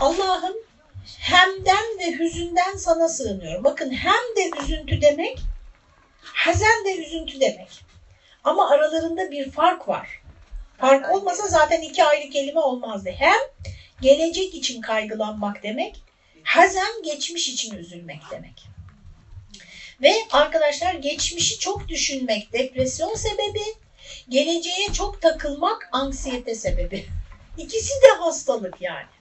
Allah'ım hemden ve hüzünden sana sığınıyorum. Bakın hem de üzüntü demek, hazen de üzüntü demek. Ama aralarında bir fark var. Fark olmasa zaten iki ayrı kelime olmazdı. Hem gelecek için kaygılanmak demek, hazen geçmiş için üzülmek demek. Ve arkadaşlar geçmişi çok düşünmek depresyon sebebi, geleceğe çok takılmak anksiyete sebebi. İkisi de hastalık yani.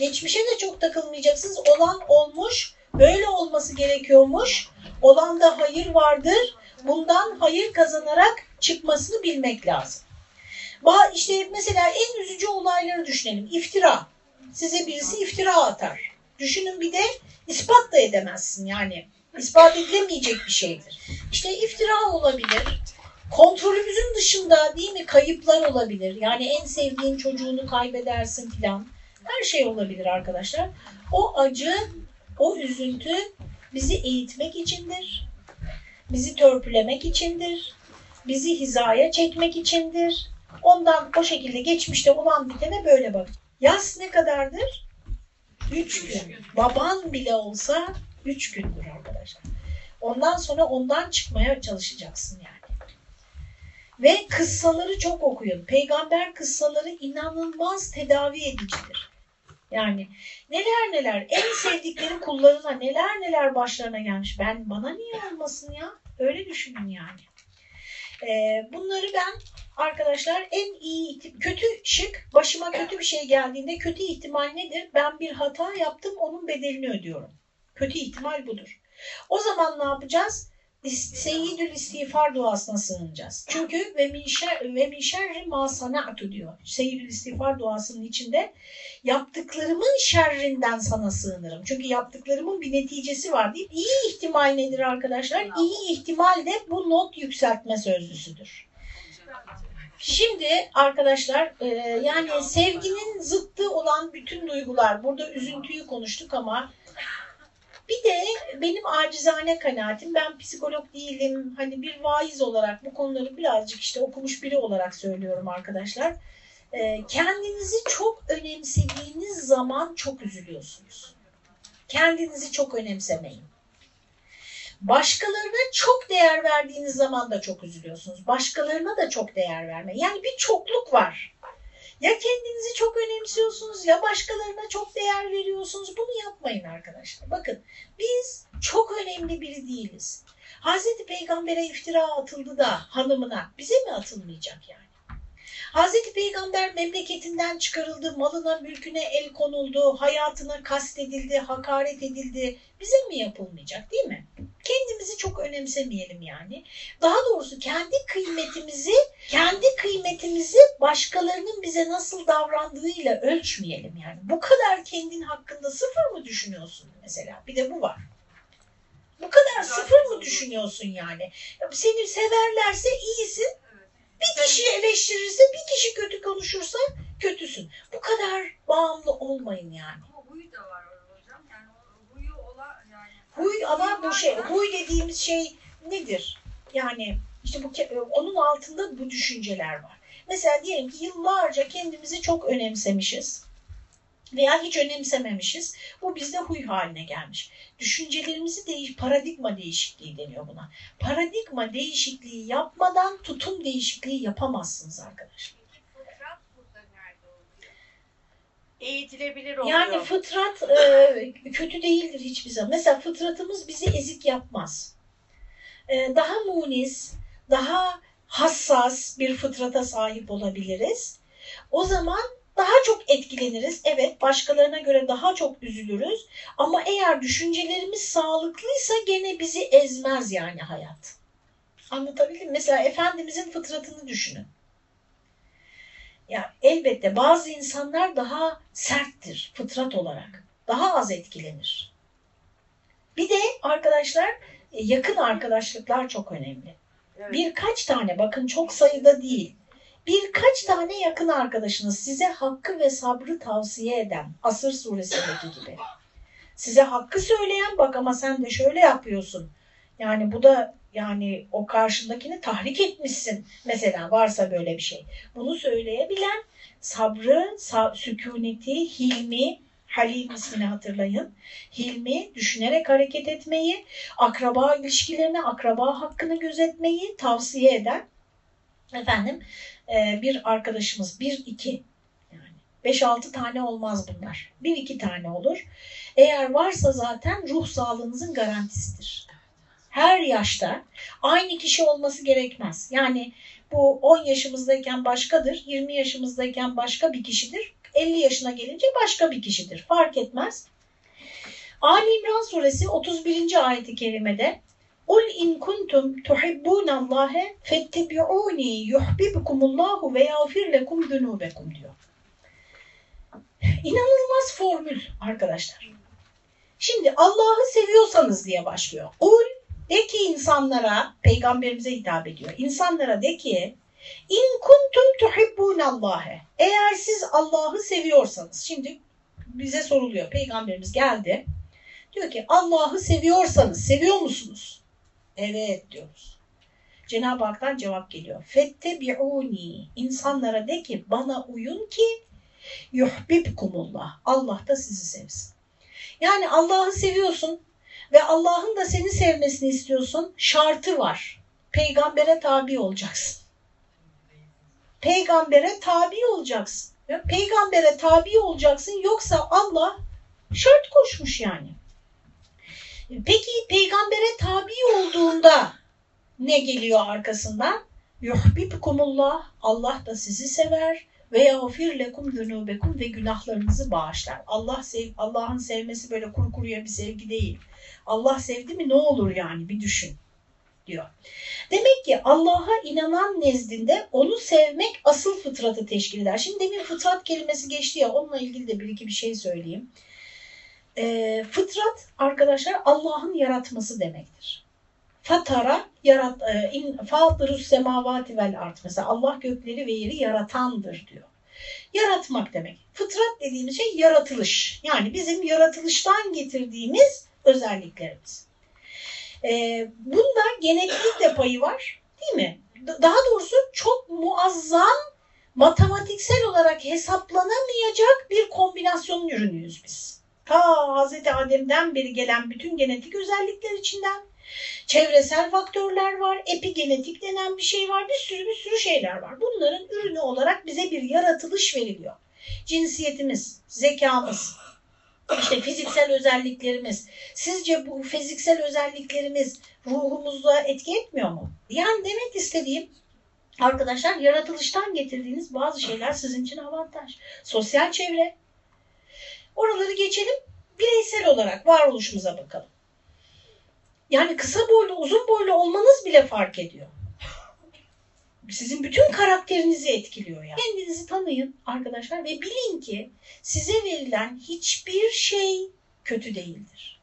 Geçmişe de çok takılmayacaksınız. Olan olmuş, böyle olması gerekiyormuş. Olan da hayır vardır. Bundan hayır kazanarak çıkmasını bilmek lazım. İşte mesela en üzücü olayları düşünelim. İftira. Size birisi iftira atar. Düşünün bir de ispat da edemezsin yani. İspat edilemeyecek bir şeydir. İşte iftira olabilir. Kontrolümüzün dışında değil mi kayıplar olabilir. Yani en sevdiğin çocuğunu kaybedersin filan. Her şey olabilir arkadaşlar. O acı, o üzüntü bizi eğitmek içindir. Bizi törpülemek içindir. Bizi hizaya çekmek içindir. Ondan o şekilde geçmişte olan bitene böyle bak. Yaz ne kadardır? Üç gün. Baban bile olsa üç gündür arkadaşlar. Ondan sonra ondan çıkmaya çalışacaksın yani. Ve kıssaları çok okuyun. Peygamber kıssaları inanılmaz tedavi edicidir. Yani neler neler en sevdikleri kullarına neler neler başlarına gelmiş. Ben bana niye olmasın ya? Öyle düşünün yani. Ee, bunları ben arkadaşlar en iyi kötü şık başıma kötü bir şey geldiğinde kötü ihtimal nedir? Ben bir hata yaptım onun bedelini ödüyorum. Kötü ihtimal budur. O zaman ne yapacağız? Seyyidül istiğfar duasına sığınacağız. Çünkü ve min, şer, ve min şerri ma sana'tu diyor. Seyyidül istiğfar duasının içinde yaptıklarımın şerrinden sana sığınırım. Çünkü yaptıklarımın bir neticesi var değil İyi ihtimal nedir arkadaşlar? İyi ihtimal de bu not yükseltme sözlüsüdür. Şimdi arkadaşlar e, yani sevginin zıttı olan bütün duygular burada üzüntüyü konuştuk ama bir de benim acizane kanaatim ben psikolog değilim hani bir vaiz olarak bu konuları birazcık işte okumuş biri olarak söylüyorum arkadaşlar. E, kendinizi çok önemsediğiniz zaman çok üzülüyorsunuz. Kendinizi çok önemsemeyin. Başkalarına çok değer verdiğiniz zaman da çok üzülüyorsunuz. Başkalarına da çok değer verme. Yani bir çokluk var. Ya kendinizi çok önemsiyorsunuz ya başkalarına çok değer veriyorsunuz. Bunu yapmayın arkadaşlar. Bakın biz çok önemli biri değiliz. Hazreti Peygamber'e iftira atıldı da hanımına bize mi atılmayacak yani? Hazreti Peygamber memleketinden çıkarıldı, malına mülküne el konuldu, hayatına kastedildi, hakaret edildi. Bize mi yapılmayacak değil mi? Kendimizi çok önemsemeyelim yani. Daha doğrusu kendi kıymetimizi, kendi kıymetimizi başkalarının bize nasıl davrandığıyla ölçmeyelim yani. Bu kadar kendin hakkında sıfır mı düşünüyorsun mesela? Bir de bu var. Bu kadar sıfır mı düşünüyorsun yani? Seni severlerse iyisin, bir kişi eleştirirse, bir kişi kötü konuşursa kötüsün. Bu kadar bağımlı olmayın yani. Ama huyu da var hocam. Yani huyu ola yani. Huy ama bu şey, huy dediğimiz şey nedir? Yani işte bu onun altında bu düşünceler var. Mesela diyelim ki yıllarca kendimizi çok önemsemişiz veya hiç önemsememişiz. Bu bizde huy haline gelmiş. Düşüncelerimizi değiş, paradigma değişikliği deniyor buna. Paradigma değişikliği yapmadan tutum değişikliği yapamazsınız arkadaşlar. Eğitilebilir oluyor. Yani fıtrat e, kötü değildir hiçbir zaman. Mesela fıtratımız bizi ezik yapmaz. E, daha muniz, daha hassas bir fıtrata sahip olabiliriz. O zaman daha çok etkileniriz. Evet başkalarına göre daha çok üzülürüz. Ama eğer düşüncelerimiz sağlıklıysa gene bizi ezmez yani hayat. Anlatabildim? Mesela Efendimizin fıtratını düşünün. Ya elbette bazı insanlar daha serttir fıtrat olarak. Daha az etkilenir. Bir de arkadaşlar yakın arkadaşlıklar çok önemli. Evet. Birkaç tane bakın çok sayıda değil birkaç tane yakın arkadaşınız size hakkı ve sabrı tavsiye eden Asır suresindeki gibi. Size hakkı söyleyen bak ama sen de şöyle yapıyorsun. Yani bu da yani o karşındakini tahrik etmişsin. Mesela varsa böyle bir şey. Bunu söyleyebilen sabrı, sa sükuneti, hilmi, Halim ismini hatırlayın. Hilmi, düşünerek hareket etmeyi, akraba ilişkilerini, akraba hakkını gözetmeyi tavsiye eden efendim e, bir arkadaşımız. Bir, iki yani. Beş, altı tane olmaz bunlar. Bir, iki tane olur. Eğer varsa zaten ruh sağlığınızın garantisidir. Her yaşta aynı kişi olması gerekmez. Yani bu 10 yaşımızdayken başkadır, 20 yaşımızdayken başka bir kişidir, 50 yaşına gelince başka bir kişidir. Fark etmez. Ali İmran suresi 31. ayeti kerimede Ul in kuntum tuhibbunallahe fettebi'uni yuhibbukumullahu ve yağfir lekum zunubekum diyor. İnanılmaz formül arkadaşlar. Şimdi Allah'ı seviyorsanız diye başlıyor. Ul de ki insanlara, peygamberimize hitap ediyor. İnsanlara de ki İn kuntum tuhibbunallahe. Eğer siz Allah'ı seviyorsanız. Şimdi bize soruluyor. Peygamberimiz geldi. Diyor ki Allah'ı seviyorsanız seviyor musunuz? Evet diyoruz. Cenab-ı Hak'tan cevap geliyor. Fettebi'uni. İnsanlara de ki bana uyun ki yuhbibkumullah. Allah da sizi sevsin. Yani Allah'ı seviyorsun ve Allah'ın da seni sevmesini istiyorsun. Şartı var. Peygambere tabi olacaksın peygambere tabi olacaksın. Peygambere tabi olacaksın yoksa Allah şart koşmuş yani. Peki peygambere tabi olduğunda ne geliyor arkasından? Yuhbibkumullah Allah da sizi sever ve yağfir lekum zunubekum ve günahlarınızı bağışlar. Allah sev Allah'ın sevmesi böyle kuru kuruya bir sevgi değil. Allah sevdi mi ne olur yani bir düşün diyor. Demek ki Allah'a inanan nezdinde onu sevmek asıl fıtratı teşkil eder. Şimdi demin fıtrat kelimesi geçti ya onunla ilgili de bir iki bir şey söyleyeyim. E, fıtrat arkadaşlar Allah'ın yaratması demektir. Fatara yarat e, in fatirus semavati vel art mesela Allah gökleri ve yeri yaratandır diyor. Yaratmak demek. Fıtrat dediğimiz şey yaratılış. Yani bizim yaratılıştan getirdiğimiz özelliklerimiz. E, bunda genetik de payı var değil mi? Daha doğrusu çok muazzam matematiksel olarak hesaplanamayacak bir kombinasyonun ürünüyüz biz. Ta Hazreti Adem'den beri gelen bütün genetik özellikler içinden çevresel faktörler var, epigenetik denen bir şey var, bir sürü bir sürü şeyler var. Bunların ürünü olarak bize bir yaratılış veriliyor. Cinsiyetimiz, zekamız, işte fiziksel özelliklerimiz. Sizce bu fiziksel özelliklerimiz ruhumuzda etki etmiyor mu? Yani demek istediğim arkadaşlar yaratılıştan getirdiğiniz bazı şeyler sizin için avantaj. Sosyal çevre. Oraları geçelim. Bireysel olarak varoluşumuza bakalım. Yani kısa boylu, uzun boylu olmanız bile fark ediyor sizin bütün karakterinizi etkiliyor yani. Kendinizi tanıyın arkadaşlar ve bilin ki size verilen hiçbir şey kötü değildir.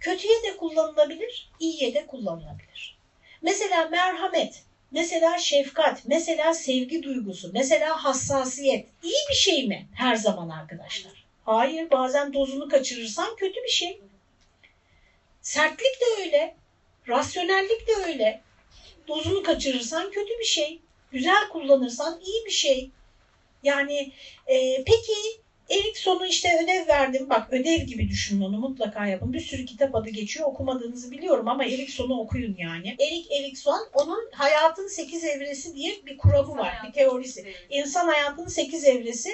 Kötüye de kullanılabilir, iyiye de kullanılabilir. Mesela merhamet, mesela şefkat, mesela sevgi duygusu, mesela hassasiyet iyi bir şey mi her zaman arkadaşlar? Hayır, bazen dozunu kaçırırsan kötü bir şey. Sertlik de öyle, rasyonellik de öyle, dozunu kaçırırsan kötü bir şey. Güzel kullanırsan iyi bir şey. Yani e, peki Erikson'u işte ödev verdim. Bak ödev gibi düşünün onu mutlaka yapın. Bir sürü kitap adı geçiyor. Okumadığınızı biliyorum ama Erikson'u okuyun yani. Erik Erikson onun hayatın sekiz evresi diye bir kuramı var. Bir teorisi. İnsan hayatının sekiz evresi.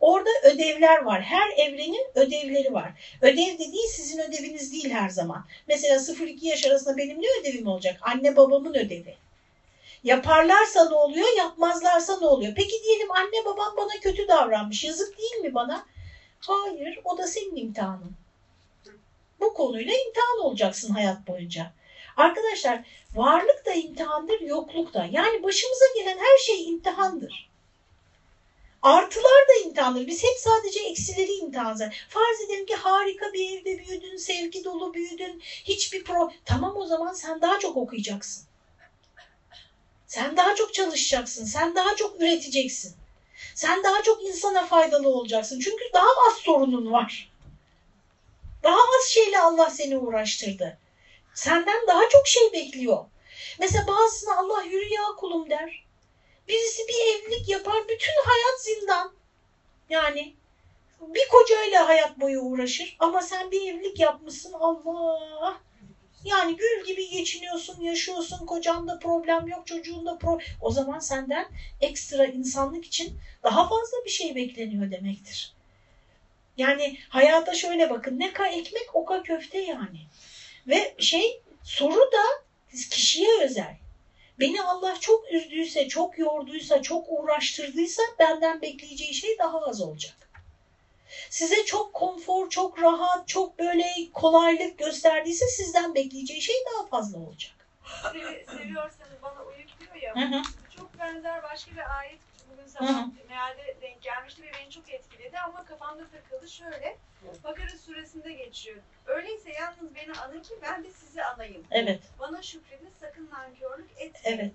Orada ödevler var. Her evrenin ödevleri var. Ödev dediği sizin ödeviniz değil her zaman. Mesela 0-2 yaş arasında benim ne ödevim olacak? Anne babamın ödevi. Yaparlarsa ne oluyor, yapmazlarsa ne oluyor? Peki diyelim anne babam bana kötü davranmış. Yazık değil mi bana? Hayır, o da senin imtihanın. Bu konuyla imtihan olacaksın hayat boyunca. Arkadaşlar varlık da imtihandır, yokluk da. Yani başımıza gelen her şey imtihandır. Artılar da imtihandır. Biz hep sadece eksileri imtihanız. Farz edelim ki harika bir evde büyüdün, sevgi dolu büyüdün, hiçbir pro... Tamam o zaman sen daha çok okuyacaksın. Sen daha çok çalışacaksın. Sen daha çok üreteceksin. Sen daha çok insana faydalı olacaksın. Çünkü daha az sorunun var. Daha az şeyle Allah seni uğraştırdı. Senden daha çok şey bekliyor. Mesela bazısına Allah yürü ya kulum der. Birisi bir evlilik yapar bütün hayat zindan. Yani bir kocayla hayat boyu uğraşır ama sen bir evlilik yapmışsın Allah. Yani gül gibi geçiniyorsun, yaşıyorsun, kocanda problem yok, çocuğunda problem. O zaman senden ekstra insanlık için daha fazla bir şey bekleniyor demektir. Yani hayata şöyle bakın, ne ka ekmek o ka köfte yani. Ve şey soru da kişiye özel. Beni Allah çok üzdüyse, çok yorduysa, çok uğraştırdıysa benden bekleyeceği şey daha az olacak. Size çok konfor, çok rahat, çok böyle kolaylık gösterdiyse sizden bekleyeceği şey daha fazla olacak. Sevi- seviyorsanız bana uyun diyor ya. Hı hı. Çok benzer başka bir ayet bugün sabah mealde denk gelmişti ve beni çok etkiledi ama kafamda takıldı şöyle. Bakara suresinde geçiyor. Öyleyse yalnız beni anın ki ben de sizi anayım. Evet, Bana şükredin sakın nankörlük etmeyin. evet.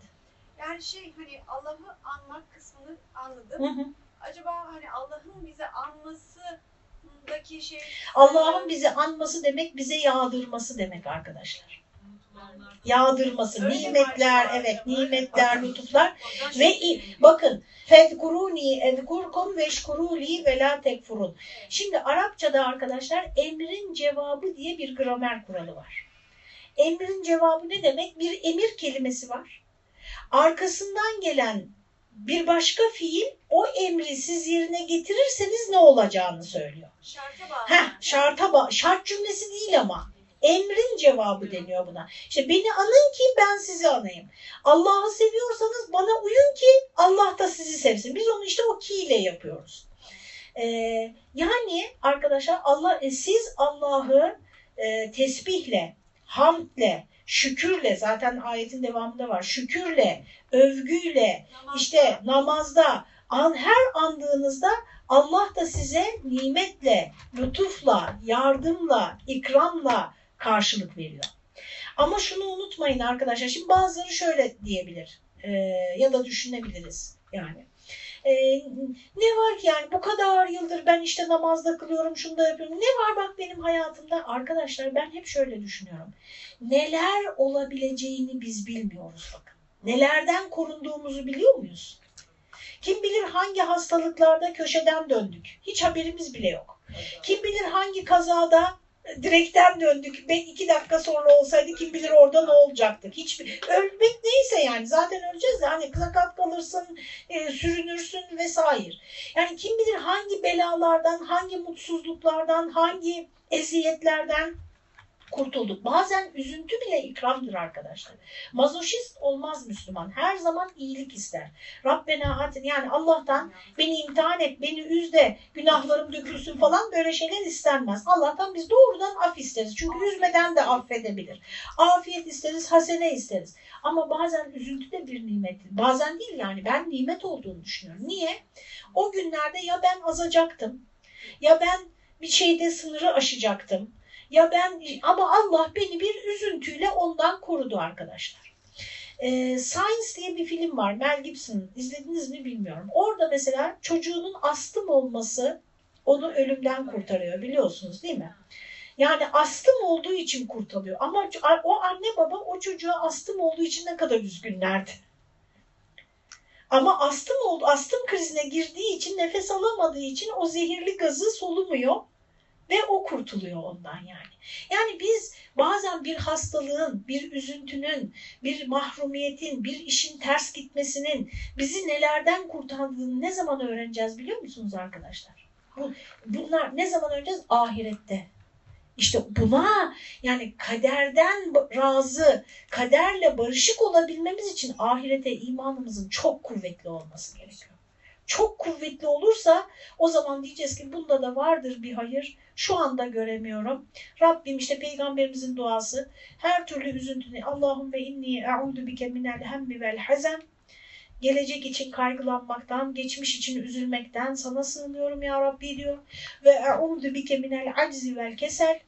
Yani şey hani Allah'ı anmak kısmını anladım. Hı hı. Acaba hani Allah'ın bize anmasındaki şey Allah'ın bizi anması demek bize yağdırması demek arkadaşlar. Yağdırması, Öyle nimetler, acaba? evet nimetler, lütuflar. Oradan Ve bakın fezkuruni ezkurkum veşkuruli ve la tekfurun. Şimdi Arapçada arkadaşlar emrin cevabı diye bir gramer kuralı var. Emrin cevabı ne demek? Bir emir kelimesi var. Arkasından gelen bir başka fiil o emri siz yerine getirirseniz ne olacağını söylüyor. şarta bağlı. Heh, şarta ba- şart cümlesi değil ama emrin cevabı deniyor buna. İşte beni anın ki ben sizi anayım. Allah'ı seviyorsanız bana uyun ki Allah da sizi sevsin. Biz onu işte o ki ile yapıyoruz. Ee, yani arkadaşlar Allah e, siz Allah'ı e, tesbihle, hamdle, şükürle zaten ayetin devamında var. Şükürle, övgüyle, Namazda işte namazda an, her andığınızda Allah da size nimetle, lütufla, yardımla, ikramla karşılık veriyor. Ama şunu unutmayın arkadaşlar. Şimdi bazıları şöyle diyebilir e, ya da düşünebiliriz yani. E, ne var ki yani bu kadar yıldır ben işte namazda kılıyorum, şunu da yapıyorum. Ne var bak benim hayatımda? Arkadaşlar ben hep şöyle düşünüyorum. Neler olabileceğini biz bilmiyoruz bakın. Nelerden korunduğumuzu biliyor muyuz? Kim bilir hangi hastalıklarda köşeden döndük. Hiç haberimiz bile yok. Kim bilir hangi kazada direkten döndük. Ben iki dakika sonra olsaydı kim bilir orada ne olacaktık. Hiçbir ölmek neyse yani zaten öleceğiz de hani sakat kalırsın, e, sürünürsün vesaire. Yani kim bilir hangi belalardan, hangi mutsuzluklardan, hangi eziyetlerden kurtulduk. Bazen üzüntü bile ikramdır arkadaşlar. Mazoşist olmaz Müslüman. Her zaman iyilik ister. Rabbena atin yani Allah'tan beni imtihan et, beni üz de günahlarım dökülsün falan böyle şeyler istenmez. Allah'tan biz doğrudan af isteriz. Çünkü üzmeden de affedebilir. Afiyet isteriz, hasene isteriz. Ama bazen üzüntü de bir nimettir. Bazen değil yani ben nimet olduğunu düşünüyorum. Niye? O günlerde ya ben azacaktım ya ben bir şeyde sınırı aşacaktım. Ya ben ama Allah beni bir üzüntüyle ondan korudu arkadaşlar. Ee, Science diye bir film var. Mel Gibson. izlediniz mi bilmiyorum. Orada mesela çocuğunun astım olması onu ölümden kurtarıyor biliyorsunuz değil mi? Yani astım olduğu için kurtarıyor. Ama o anne baba o çocuğa astım olduğu için ne kadar üzgünlerdi. Ama astım oldu, astım krizine girdiği için nefes alamadığı için o zehirli gazı solumuyor ve o kurtuluyor ondan yani. Yani biz bazen bir hastalığın, bir üzüntünün, bir mahrumiyetin, bir işin ters gitmesinin bizi nelerden kurtardığını ne zaman öğreneceğiz biliyor musunuz arkadaşlar? Bu, bunlar ne zaman öğreneceğiz? Ahirette. İşte buna yani kaderden razı, kaderle barışık olabilmemiz için ahirete imanımızın çok kuvvetli olması gerekiyor. Çok kuvvetli olursa o zaman diyeceğiz ki bunda da vardır bir hayır. Şu anda göremiyorum. Rabbim işte peygamberimizin duası her türlü üzüntünü Allahümme inni e'udu bike minel hemmi vel hazen gelecek için kaygılanmaktan, geçmiş için üzülmekten sana sığınıyorum ya Rabbi diyor. Ve e'udu bike minel aczi vel kesel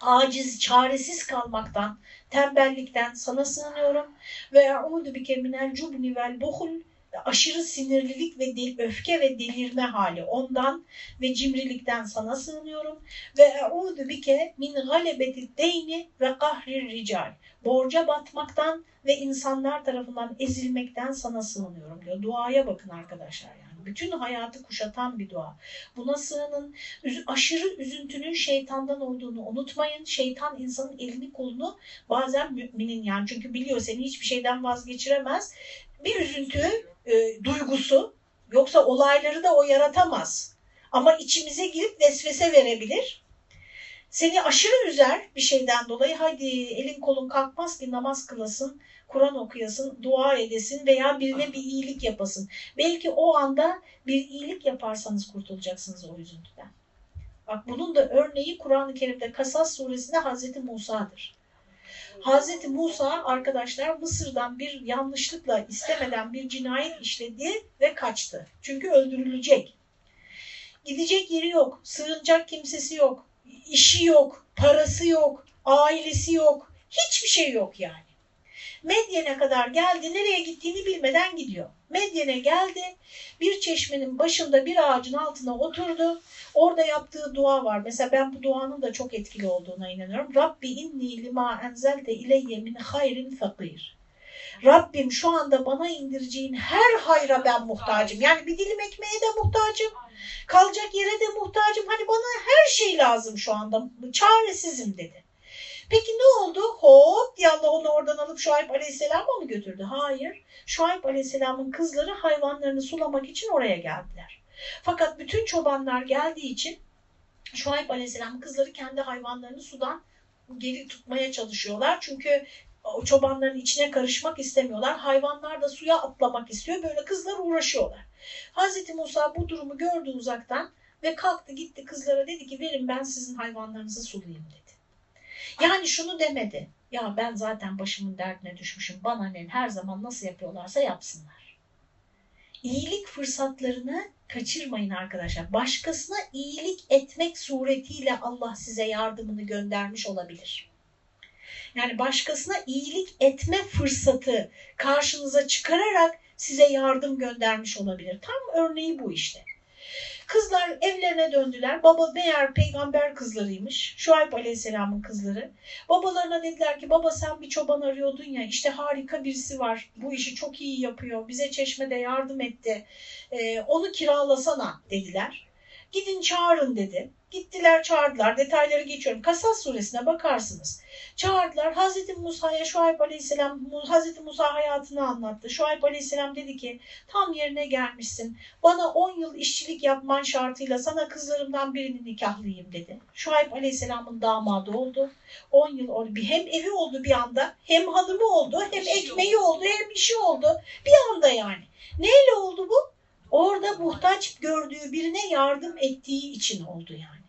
aciz, çaresiz kalmaktan, tembellikten sana sığınıyorum. Ve e'udu bike minel cubni vel buhul aşırı sinirlilik ve del, öfke ve delirme hali ondan ve cimrilikten sana sığınıyorum ve e'udu bike min galebeti deyni ve kahrir rical borca batmaktan ve insanlar tarafından ezilmekten sana sığınıyorum diyor. Duaya bakın arkadaşlar yani. Bütün hayatı kuşatan bir dua. Buna sığının. Aşırı üzüntünün şeytandan olduğunu unutmayın. Şeytan insanın elini kolunu bazen müminin yani çünkü biliyor seni hiçbir şeyden vazgeçiremez. Bir üzüntü e, duygusu yoksa olayları da o yaratamaz. Ama içimize girip vesvese verebilir. Seni aşırı üzer bir şeyden dolayı hadi elin kolun kalkmaz ki namaz kılasın, Kur'an okuyasın, dua edesin veya birine bir iyilik yapasın. Belki o anda bir iyilik yaparsanız kurtulacaksınız o üzüntüden. Bak bunun da örneği Kur'an-ı Kerim'de Kasas suresinde Hazreti Musa'dır. Hazreti Musa arkadaşlar Mısır'dan bir yanlışlıkla istemeden bir cinayet işledi ve kaçtı. Çünkü öldürülecek. Gidecek yeri yok, sığınacak kimsesi yok, işi yok, parası yok, ailesi yok, hiçbir şey yok yani. Medyen'e kadar geldi, nereye gittiğini bilmeden gidiyor. Medyen'e geldi, bir çeşmenin başında bir ağacın altına oturdu. Orada yaptığı dua var. Mesela ben bu duanın da çok etkili olduğuna inanıyorum. Rabbi inni lima enzelte ileyye min hayrin fakir. Rabbim şu anda bana indireceğin her hayra ben muhtacım. Yani bir dilim ekmeğe de muhtacım. Kalacak yere de muhtacım. Hani bana her şey lazım şu anda. Çaresizim dedi. Peki ne oldu? Hop diye Allah onu oradan alıp Şuayb Aleyhisselam'a mı götürdü? Hayır. Şuayb Aleyhisselam'ın kızları hayvanlarını sulamak için oraya geldiler. Fakat bütün çobanlar geldiği için Şuayb Aleyhisselam'ın kızları kendi hayvanlarını sudan geri tutmaya çalışıyorlar. Çünkü o çobanların içine karışmak istemiyorlar. Hayvanlar da suya atlamak istiyor. Böyle kızlar uğraşıyorlar. Hazreti Musa bu durumu gördü uzaktan ve kalktı gitti kızlara dedi ki verin ben sizin hayvanlarınızı sulayayım dedi. Yani şunu demedi. Ya ben zaten başımın derdine düşmüşüm. Bana ne her zaman nasıl yapıyorlarsa yapsınlar. İyilik fırsatlarını kaçırmayın arkadaşlar. Başkasına iyilik etmek suretiyle Allah size yardımını göndermiş olabilir. Yani başkasına iyilik etme fırsatı karşınıza çıkararak size yardım göndermiş olabilir. Tam örneği bu işte. Kızlar evlerine döndüler. Baba meğer peygamber kızlarıymış. Şuayb Aleyhisselam'ın kızları. Babalarına dediler ki baba sen bir çoban arıyordun ya işte harika birisi var. Bu işi çok iyi yapıyor. Bize çeşmede yardım etti. Ee, onu kiralasana dediler. Gidin çağırın dedi. Gittiler çağırdılar. Detayları geçiyorum. Kasas suresine bakarsınız. Çağırdılar. Hazreti Musa'ya Şuayb Aleyhisselam Hazreti Musa hayatını anlattı. Şuayb Aleyhisselam dedi ki tam yerine gelmişsin. Bana 10 yıl işçilik yapman şartıyla sana kızlarımdan birini nikahlayayım dedi. Şuayb Aleyhisselam'ın damadı oldu. 10 yıl oldu. Hem evi oldu bir anda hem hanımı oldu hem İşi ekmeği oldu hem işi oldu. Bir anda yani. Neyle oldu bu? Orada muhtaç gördüğü birine yardım ettiği için oldu yani.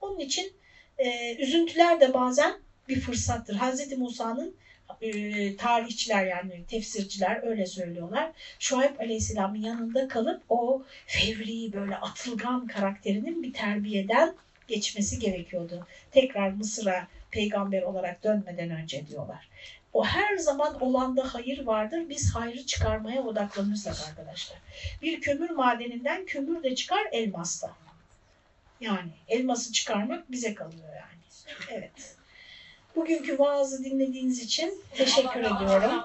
Onun için e, üzüntüler de bazen bir fırsattır. Hazreti Musa'nın e, tarihçiler yani tefsirciler öyle söylüyorlar. Şuayb Aleyhisselam'ın yanında kalıp o fevri böyle atılgan karakterinin bir terbiyeden geçmesi gerekiyordu. Tekrar Mısır'a peygamber olarak dönmeden önce diyorlar. O her zaman olanda hayır vardır. Biz hayrı çıkarmaya odaklanırsak arkadaşlar. Bir kömür madeninden kömür de çıkar elmas da. Yani elması çıkarmak bize kalıyor yani. Evet. Bugünkü vaazı dinlediğiniz için teşekkür ediyorum.